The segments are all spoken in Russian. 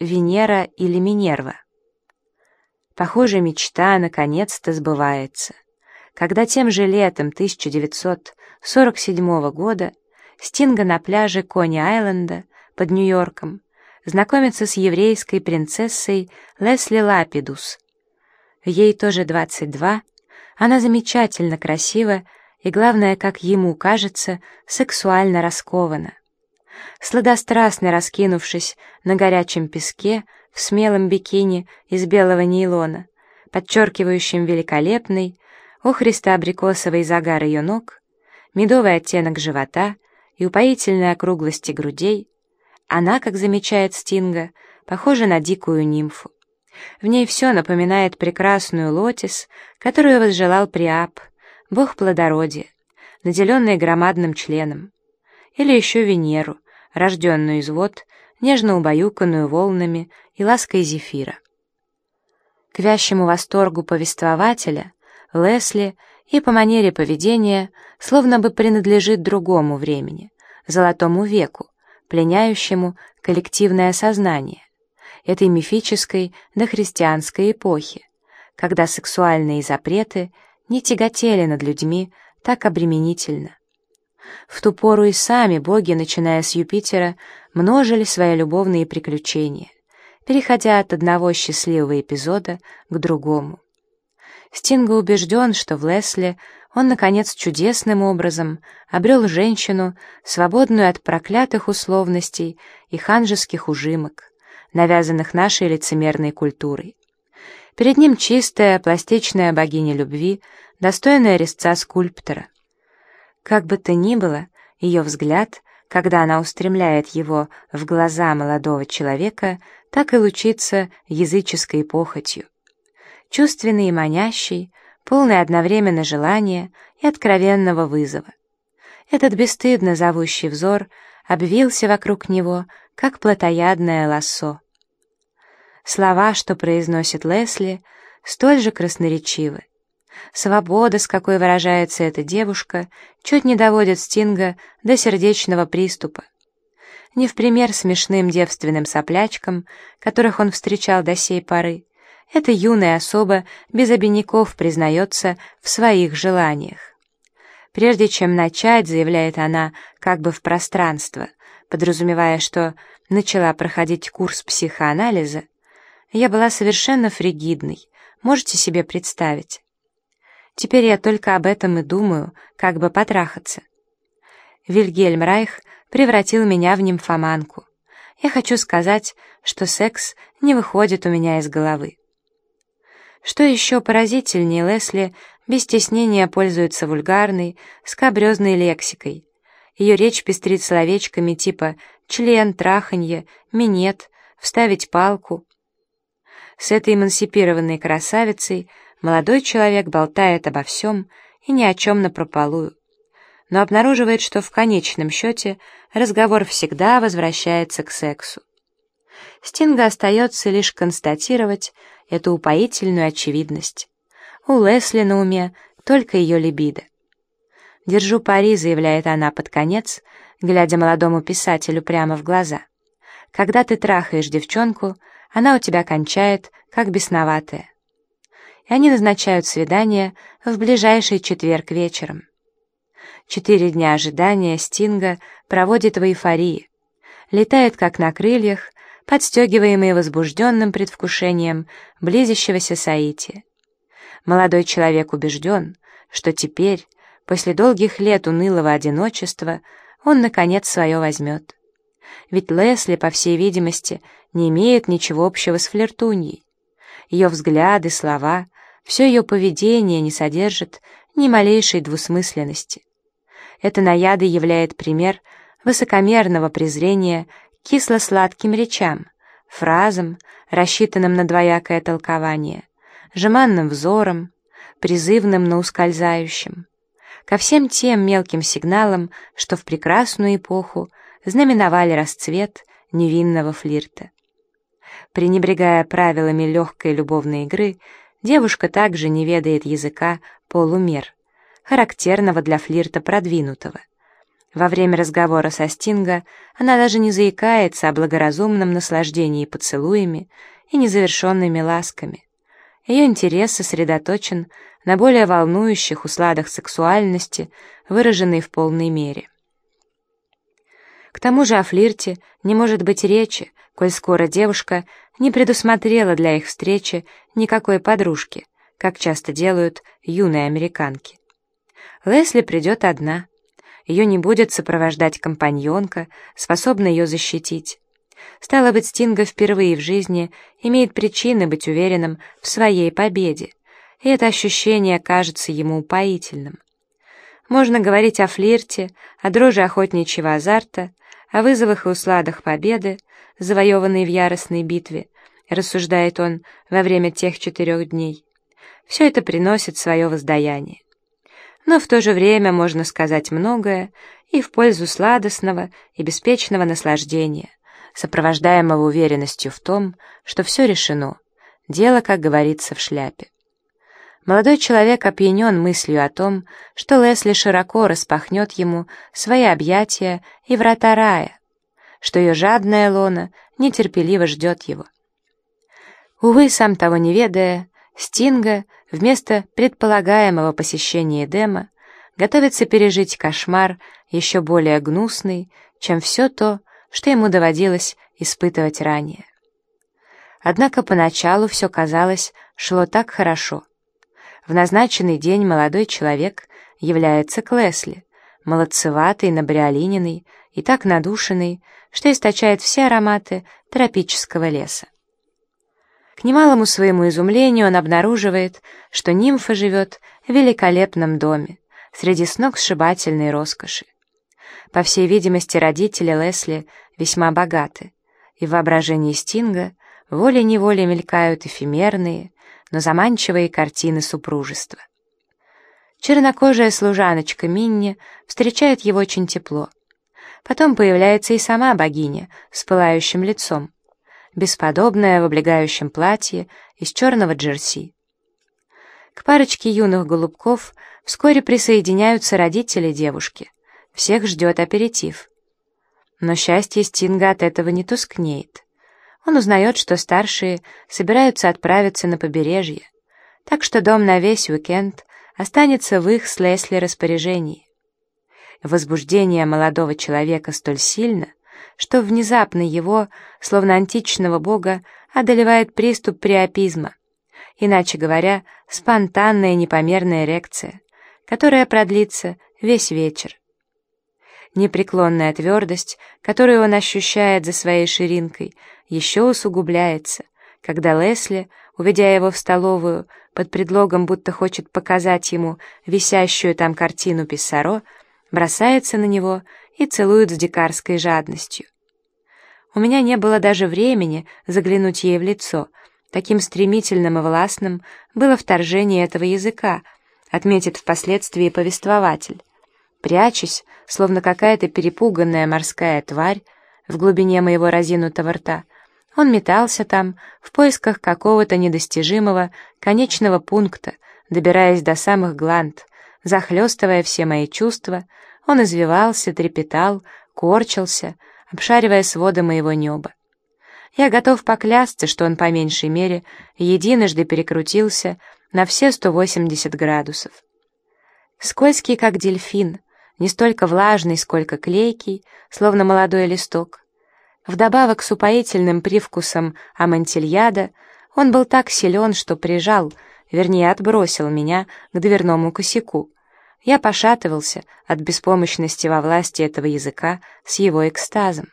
Венера или Минерва. Похоже, мечта наконец-то сбывается. Когда тем же летом 1947 года Стинга на пляже Кони-Айленда под Нью-Йорком знакомится с еврейской принцессой Лесли Лапидус. Ей тоже 22, она замечательно красива и, главное, как ему кажется, сексуально раскована. Сладострастно раскинувшись на горячем песке в смелом бикини из белого нейлона, подчеркивающем великолепный, охристо-абрикосовый загар ее ног, медовый оттенок живота и упоительной округлости грудей, она, как замечает Стинга, похожа на дикую нимфу. В ней все напоминает прекрасную лотис, которую возжелал Приап, бог плодородия, наделенный громадным членом, или еще Венеру, рожденную из вод, нежно убаюканную волнами и лаской зефира. К вящему восторгу повествователя Лесли и по манере поведения словно бы принадлежит другому времени, золотому веку, пленяющему коллективное сознание, этой мифической дохристианской эпохи, когда сексуальные запреты не тяготели над людьми так обременительно. В ту пору и сами боги, начиная с Юпитера, множили свои любовные приключения, переходя от одного счастливого эпизода к другому. Стинга убежден, что в Лесли он, наконец, чудесным образом обрел женщину, свободную от проклятых условностей и ханжеских ужимок, навязанных нашей лицемерной культурой. Перед ним чистая, пластичная богиня любви, достойная резца скульптора. Как бы то ни было, ее взгляд, когда она устремляет его в глаза молодого человека, так и лучится языческой похотью. Чувственный и манящий, полный одновременно желания и откровенного вызова. Этот бесстыдно зовущий взор обвился вокруг него, как плотоядное лассо. Слова, что произносит Лесли, столь же красноречивы. Свобода, с какой выражается эта девушка, чуть не доводит Стинга до сердечного приступа. Не в пример смешным девственным соплячкам, которых он встречал до сей поры, эта юная особа без обиняков признается в своих желаниях. Прежде чем начать, заявляет она как бы в пространство, подразумевая, что начала проходить курс психоанализа, я была совершенно фригидной, можете себе представить. Теперь я только об этом и думаю, как бы потрахаться. Вильгельм Райх превратил меня в нимфоманку. Я хочу сказать, что секс не выходит у меня из головы. Что еще поразительнее, Лесли без стеснения пользуется вульгарной, скабрезной лексикой. Ее речь пестрит словечками типа «член», «траханье», «минет», «вставить палку». С этой эмансипированной красавицей молодой человек болтает обо всем и ни о чем напропалую, но обнаруживает, что в конечном счете разговор всегда возвращается к сексу. Стинга остается лишь констатировать эту упоительную очевидность. У Лесли на уме только ее либидо. «Держу пари», — заявляет она под конец, глядя молодому писателю прямо в глаза. «Когда ты трахаешь девчонку, она у тебя кончает, как бесноватая». И они назначают свидание в ближайший четверг вечером. Четыре дня ожидания Стинга проводит в эйфории. Летает как на крыльях, подстегиваемые возбужденным предвкушением близящегося соития. Молодой человек убежден, что теперь, после долгих лет унылого одиночества, он, наконец, свое возьмет. Ведь Лесли, по всей видимости, не имеет ничего общего с флиртуньей. Ее взгляды, слова, все ее поведение не содержит ни малейшей двусмысленности. Это наяды являет пример высокомерного презрения кисло-сладким речам, фразам, рассчитанным на двоякое толкование, жеманным взором, призывным, но ускользающим, ко всем тем мелким сигналам, что в прекрасную эпоху знаменовали расцвет невинного флирта. Пренебрегая правилами легкой любовной игры, девушка также не ведает языка полумер, характерного для флирта продвинутого, Во время разговора со Стинга она даже не заикается о благоразумном наслаждении поцелуями и незавершенными ласками. Ее интерес сосредоточен на более волнующих усладах сексуальности, выраженной в полной мере. К тому же о флирте не может быть речи, коль скоро девушка не предусмотрела для их встречи никакой подружки, как часто делают юные американки. Лесли придет одна. Ее не будет сопровождать компаньонка, способная ее защитить. Стало быть, Стинга впервые в жизни имеет причины быть уверенным в своей победе, и это ощущение кажется ему упоительным. Можно говорить о флирте, о дрожи охотничьего азарта, о вызовах и усладах победы, завоеванной в яростной битве, рассуждает он во время тех четырех дней. Все это приносит свое воздаяние. Но в то же время можно сказать многое и в пользу сладостного и беспечного наслаждения, сопровождаемого уверенностью в том, что все решено, дело, как говорится, в шляпе. Молодой человек опьянен мыслью о том, что Лесли широко распахнет ему свои объятия и врата рая, что ее жадная лона нетерпеливо ждет его. Увы, сам того не ведая, Стинга вместо предполагаемого посещения Эдема готовится пережить кошмар еще более гнусный, чем все то, что ему доводилось испытывать ранее. Однако поначалу все казалось, шло так хорошо. В назначенный день молодой человек является к Лесли, молодцеватый, набриолиненный и так надушенный, что источает все ароматы тропического леса. К немалому своему изумлению он обнаруживает, что нимфа живет в великолепном доме, среди сногсшибательной роскоши. По всей видимости, родители Лесли весьма богаты, и в воображении Стинга волей-неволей мелькают эфемерные, но заманчивые картины супружества. Чернокожая служаночка Минни встречает его очень тепло. Потом появляется и сама богиня с пылающим лицом, бесподобная в облегающем платье из черного джерси. К парочке юных голубков вскоре присоединяются родители девушки. Всех ждет аперитив. Но счастье Стинга от этого не тускнеет. Он узнает, что старшие собираются отправиться на побережье, так что дом на весь уикенд останется в их с Лесли распоряжении. Возбуждение молодого человека столь сильно, что внезапно его, словно античного бога, одолевает приступ приопизма, иначе говоря, спонтанная непомерная эрекция, которая продлится весь вечер. Непреклонная твердость, которую он ощущает за своей ширинкой, еще усугубляется, когда Лесли, уведя его в столовую, под предлогом, будто хочет показать ему висящую там картину Писсаро, бросается на него и целует с дикарской жадностью. У меня не было даже времени заглянуть ей в лицо, таким стремительным и властным было вторжение этого языка, отметит впоследствии повествователь. Прячась, словно какая-то перепуганная морская тварь, в глубине моего разинутого рта, он метался там в поисках какого-то недостижимого конечного пункта, добираясь до самых гланд, захлестывая все мои чувства, он извивался, трепетал, корчился, обшаривая своды моего неба. Я готов поклясться, что он по меньшей мере единожды перекрутился на все 180 градусов. Скользкий, как дельфин, не столько влажный, сколько клейкий, словно молодой листок. Вдобавок с упоительным привкусом амантильяда он был так силен, что прижал, вернее отбросил меня к дверному косяку. Я пошатывался от беспомощности во власти этого языка с его экстазом.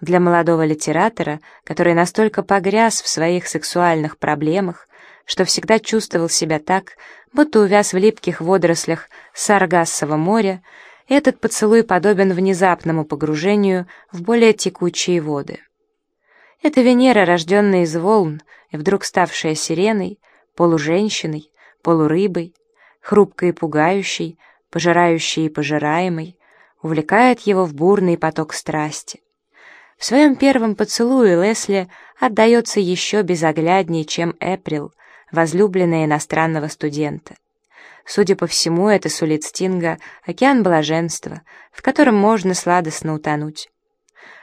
Для молодого литератора, который настолько погряз в своих сексуальных проблемах, что всегда чувствовал себя так, будто увяз в липких водорослях Саргассового моря, этот поцелуй подобен внезапному погружению в более текучие воды. Это Венера, рожденная из волн и вдруг ставшая сиреной, полуженщиной, полурыбой, хрупкой и пугающей, пожирающей и пожираемой, увлекает его в бурный поток страсти. В своем первом поцелуе Лесли отдается еще безогляднее, чем Эприл, возлюбленная иностранного студента. Судя по всему, это сулит Стинга океан блаженства, в котором можно сладостно утонуть.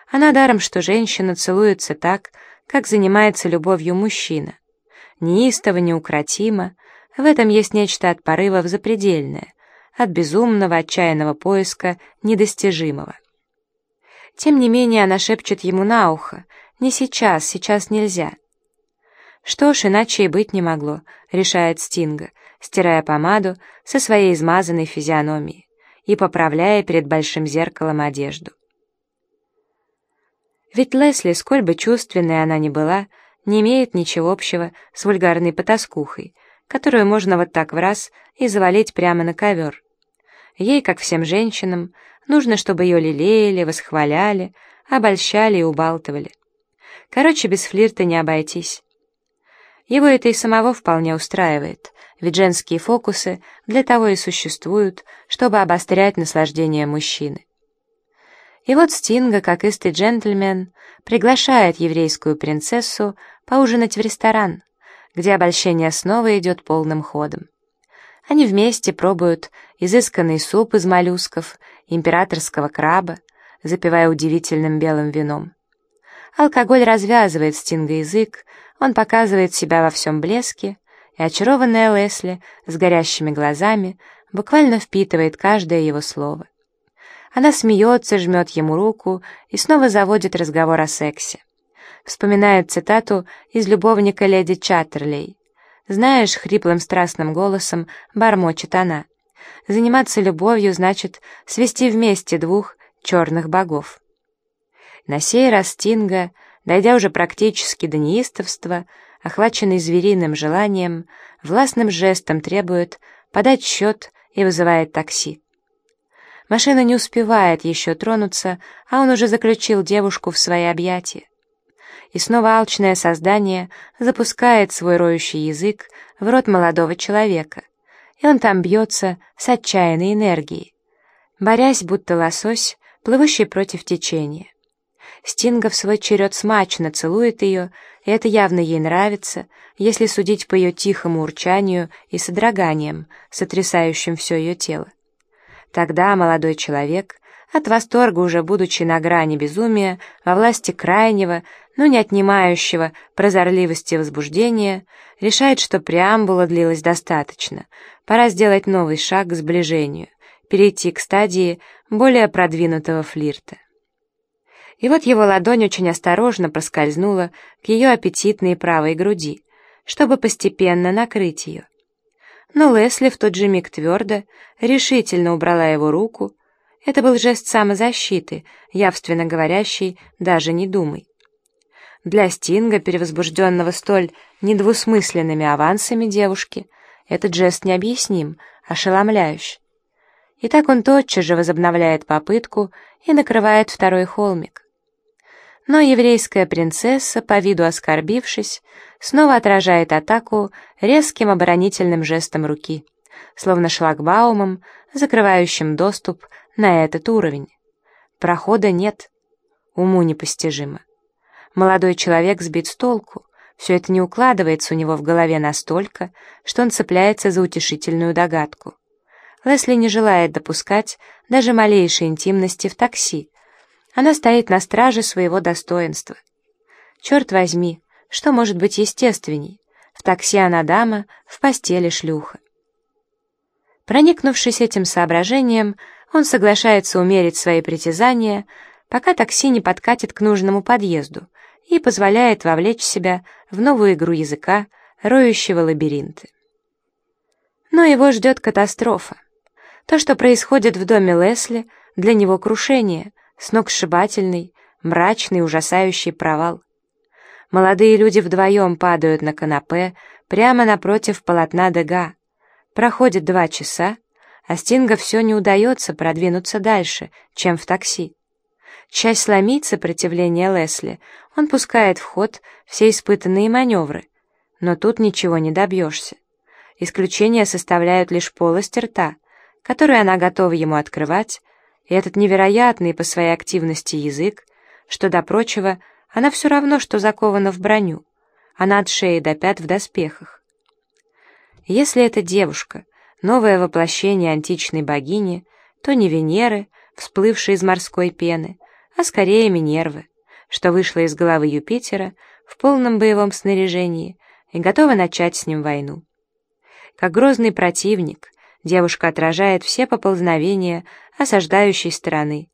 Она даром, что женщина целуется так, как занимается любовью мужчина. Неистово, неукротимо, в этом есть нечто от порывов запредельное, от безумного, отчаянного поиска недостижимого. Тем не менее она шепчет ему на ухо, «Не сейчас, сейчас нельзя». Что ж, иначе и быть не могло, решает Стинга, стирая помаду со своей измазанной физиономии и поправляя перед большим зеркалом одежду. Ведь Лесли, сколь бы чувственной она ни была, не имеет ничего общего с вульгарной потаскухой, которую можно вот так в раз и завалить прямо на ковер. Ей, как всем женщинам, нужно, чтобы ее лелеяли, восхваляли, обольщали и убалтывали. Короче, без флирта не обойтись. Его это и самого вполне устраивает, ведь женские фокусы для того и существуют, чтобы обострять наслаждение мужчины. И вот Стинга, как истый джентльмен, приглашает еврейскую принцессу поужинать в ресторан, где обольщение снова идет полным ходом. Они вместе пробуют изысканный суп из моллюсков, императорского краба, запивая удивительным белым вином. Алкоголь развязывает Стинга язык, он показывает себя во всем блеске, и очарованная Лесли с горящими глазами буквально впитывает каждое его слово. Она смеется, жмет ему руку и снова заводит разговор о сексе. Вспоминает цитату из любовника леди Чаттерлей. «Знаешь, хриплым страстным голосом бормочет она. Заниматься любовью значит свести вместе двух черных богов». На сей раз Тинга, дойдя уже практически до неистовства, охваченный звериным желанием, властным жестом требует подать счет и вызывает такси. Машина не успевает еще тронуться, а он уже заключил девушку в свои объятия. И снова алчное создание запускает свой роющий язык в рот молодого человека, и он там бьется с отчаянной энергией, борясь, будто лосось, плывущий против течения. Стинга в свой черед смачно целует ее, и это явно ей нравится, если судить по ее тихому урчанию и содроганиям, сотрясающим все ее тело. Тогда молодой человек, от восторга уже будучи на грани безумия, во власти крайнего, но не отнимающего прозорливости возбуждения, решает, что преамбула длилась достаточно, пора сделать новый шаг к сближению, перейти к стадии более продвинутого флирта. И вот его ладонь очень осторожно проскользнула к ее аппетитной правой груди, чтобы постепенно накрыть ее но Лесли в тот же миг твердо, решительно убрала его руку. Это был жест самозащиты, явственно говорящий «даже не думай». Для Стинга, перевозбужденного столь недвусмысленными авансами девушки, этот жест необъясним, ошеломляющий. И так он тотчас же возобновляет попытку и накрывает второй холмик. Но еврейская принцесса, по виду оскорбившись, снова отражает атаку резким оборонительным жестом руки, словно шлагбаумом, закрывающим доступ на этот уровень. Прохода нет, уму непостижимо. Молодой человек сбит с толку, все это не укладывается у него в голове настолько, что он цепляется за утешительную догадку. Лесли не желает допускать даже малейшей интимности в такси, она стоит на страже своего достоинства. Черт возьми, что может быть естественней? В такси она дама, в постели шлюха. Проникнувшись этим соображением, он соглашается умерить свои притязания, пока такси не подкатит к нужному подъезду и позволяет вовлечь себя в новую игру языка, роющего лабиринты. Но его ждет катастрофа. То, что происходит в доме Лесли, для него крушение — сногсшибательный, мрачный, ужасающий провал. Молодые люди вдвоем падают на канапе прямо напротив полотна Дега. Проходит два часа, а Стинга все не удается продвинуться дальше, чем в такси. Часть сломить сопротивление Лесли, он пускает в ход все испытанные маневры, но тут ничего не добьешься. Исключения составляют лишь полость рта, которую она готова ему открывать, и этот невероятный по своей активности язык, что до прочего, она все равно, что закована в броню, она от шеи до пят в доспехах. Если эта девушка новое воплощение античной богини, то не Венеры, всплывшей из морской пены, а скорее Минервы, что вышла из головы Юпитера в полном боевом снаряжении и готова начать с ним войну. Как грозный противник, девушка отражает все поползновения осаждающей стороны,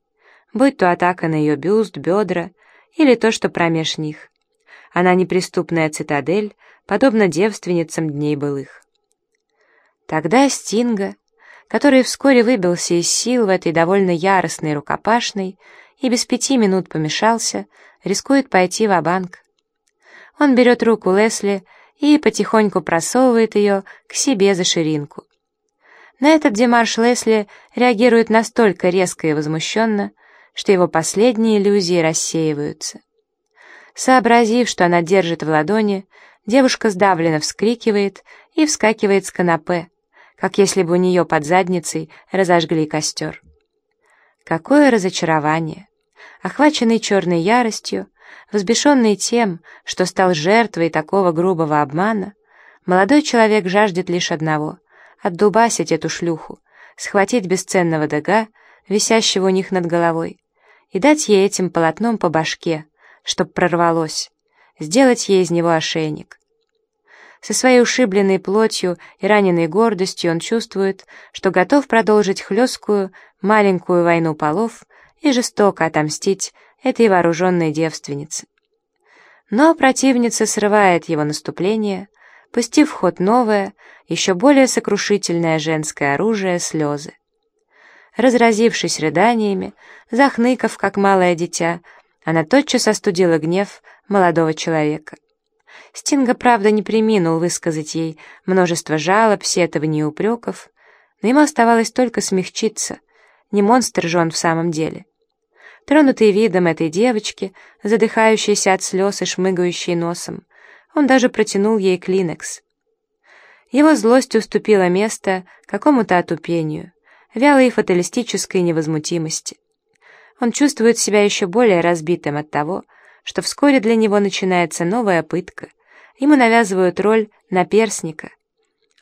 будь то атака на ее бюст, бедра или то, что промеж них. Она неприступная цитадель, подобно девственницам дней былых. Тогда Стинга, который вскоре выбился из сил в этой довольно яростной рукопашной и без пяти минут помешался, рискует пойти в банк Он берет руку Лесли и потихоньку просовывает ее к себе за ширинку. На этот демарш Лесли реагирует настолько резко и возмущенно, что его последние иллюзии рассеиваются. Сообразив, что она держит в ладони, девушка сдавленно вскрикивает и вскакивает с канапе, как если бы у нее под задницей разожгли костер. Какое разочарование! Охваченный черной яростью, взбешенный тем, что стал жертвой такого грубого обмана, молодой человек жаждет лишь одного — отдубасить эту шлюху, схватить бесценного дага, висящего у них над головой, и дать ей этим полотном по башке, чтоб прорвалось, сделать ей из него ошейник. Со своей ушибленной плотью и раненой гордостью он чувствует, что готов продолжить хлесткую, маленькую войну полов и жестоко отомстить этой вооруженной девственнице. Но противница срывает его наступление, пустив в ход новое, еще более сокрушительное женское оружие — слезы. Разразившись рыданиями, захныкав, как малое дитя, она тотчас остудила гнев молодого человека. Стинга, правда, не приминул высказать ей множество жалоб, сетований и упреков, но ему оставалось только смягчиться. Не монстр же он в самом деле. Тронутый видом этой девочки, задыхающейся от слез и шмыгающей носом, он даже протянул ей клинекс. Его злость уступила место какому-то отупению, вялой фаталистической невозмутимости. Он чувствует себя еще более разбитым от того, что вскоре для него начинается новая пытка. Ему навязывают роль наперсника.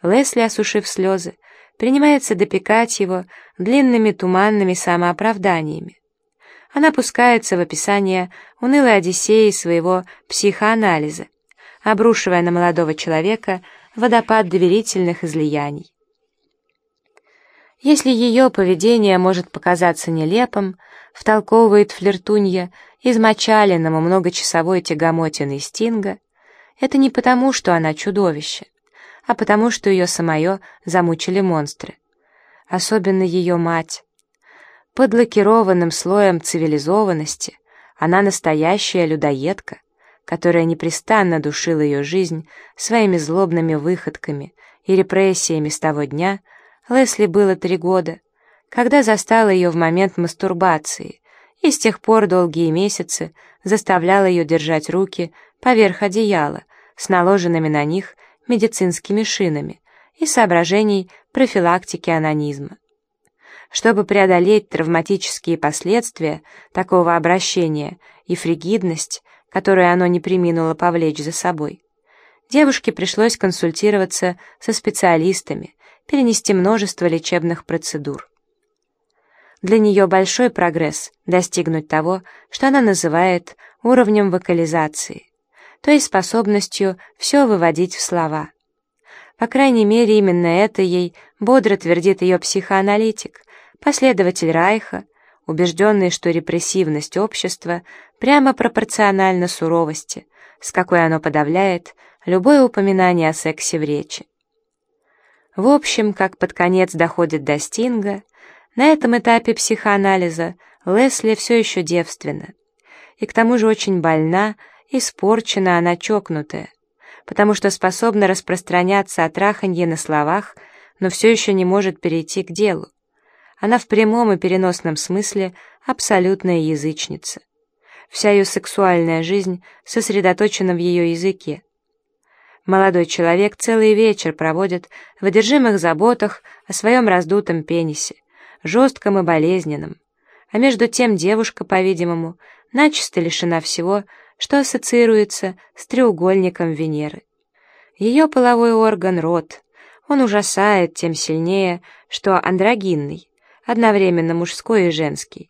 Лесли, осушив слезы, принимается допекать его длинными туманными самооправданиями. Она пускается в описание унылой одиссеи своего психоанализа, обрушивая на молодого человека водопад доверительных излияний. Если ее поведение может показаться нелепым, втолковывает флиртунья измочаленному многочасовой тягомотиной Стинга, это не потому, что она чудовище, а потому, что ее самое замучили монстры. Особенно ее мать. Под лакированным слоем цивилизованности она настоящая людоедка, которая непрестанно душила ее жизнь своими злобными выходками и репрессиями с того дня, Лесли было три года, когда застала ее в момент мастурбации, и с тех пор долгие месяцы заставляла ее держать руки поверх одеяла с наложенными на них медицинскими шинами и соображений профилактики анонизма. Чтобы преодолеть травматические последствия такого обращения и фригидность, которую оно не приминуло повлечь за собой, девушке пришлось консультироваться со специалистами, перенести множество лечебных процедур. Для нее большой прогресс достигнуть того, что она называет уровнем вокализации, то есть способностью все выводить в слова. По крайней мере, именно это ей бодро твердит ее психоаналитик, последователь Райха, убежденный, что репрессивность общества прямо пропорциональна суровости, с какой оно подавляет любое упоминание о сексе в речи. В общем, как под конец доходит до Стинга, на этом этапе психоанализа Лесли все еще девственна. И к тому же очень больна, испорчена она чокнутая, потому что способна распространяться о траханье на словах, но все еще не может перейти к делу. Она в прямом и переносном смысле абсолютная язычница. Вся ее сексуальная жизнь сосредоточена в ее языке. Молодой человек целый вечер проводит в одержимых заботах о своем раздутом пенисе, жестком и болезненном. А между тем девушка, по-видимому, начисто лишена всего, что ассоциируется с треугольником Венеры. Ее половой орган — рот. Он ужасает тем сильнее, что андрогинный, одновременно мужской и женский.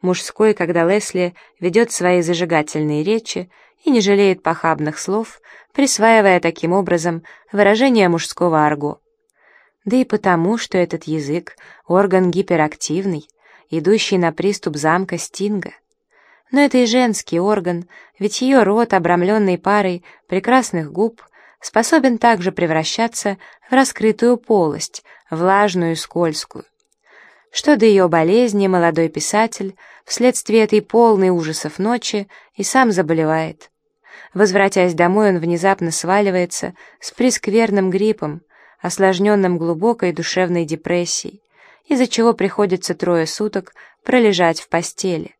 Мужской, когда Лесли ведет свои зажигательные речи и не жалеет похабных слов, присваивая таким образом выражение мужского арго. Да и потому, что этот язык — орган гиперактивный, идущий на приступ замка Стинга. Но это и женский орган, ведь ее рот, обрамленный парой прекрасных губ, способен также превращаться в раскрытую полость, влажную и скользкую. Что до ее болезни, молодой писатель, вследствие этой полной ужасов ночи, и сам заболевает. Возвратясь домой, он внезапно сваливается с прескверным гриппом, осложненным глубокой душевной депрессией, из-за чего приходится трое суток пролежать в постели.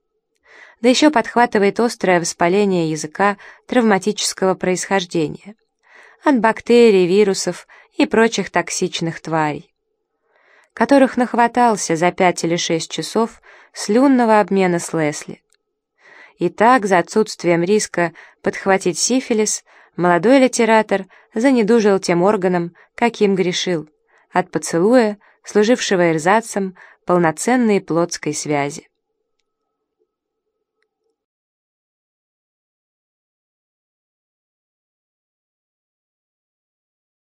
Да еще подхватывает острое воспаление языка травматического происхождения от бактерий, вирусов и прочих токсичных тварей, которых нахватался за пять или шесть часов слюнного обмена с Лесли. И так, за отсутствием риска подхватить сифилис, молодой литератор занедужил тем органом, каким грешил, от поцелуя, служившего эрзацем полноценной плотской связи.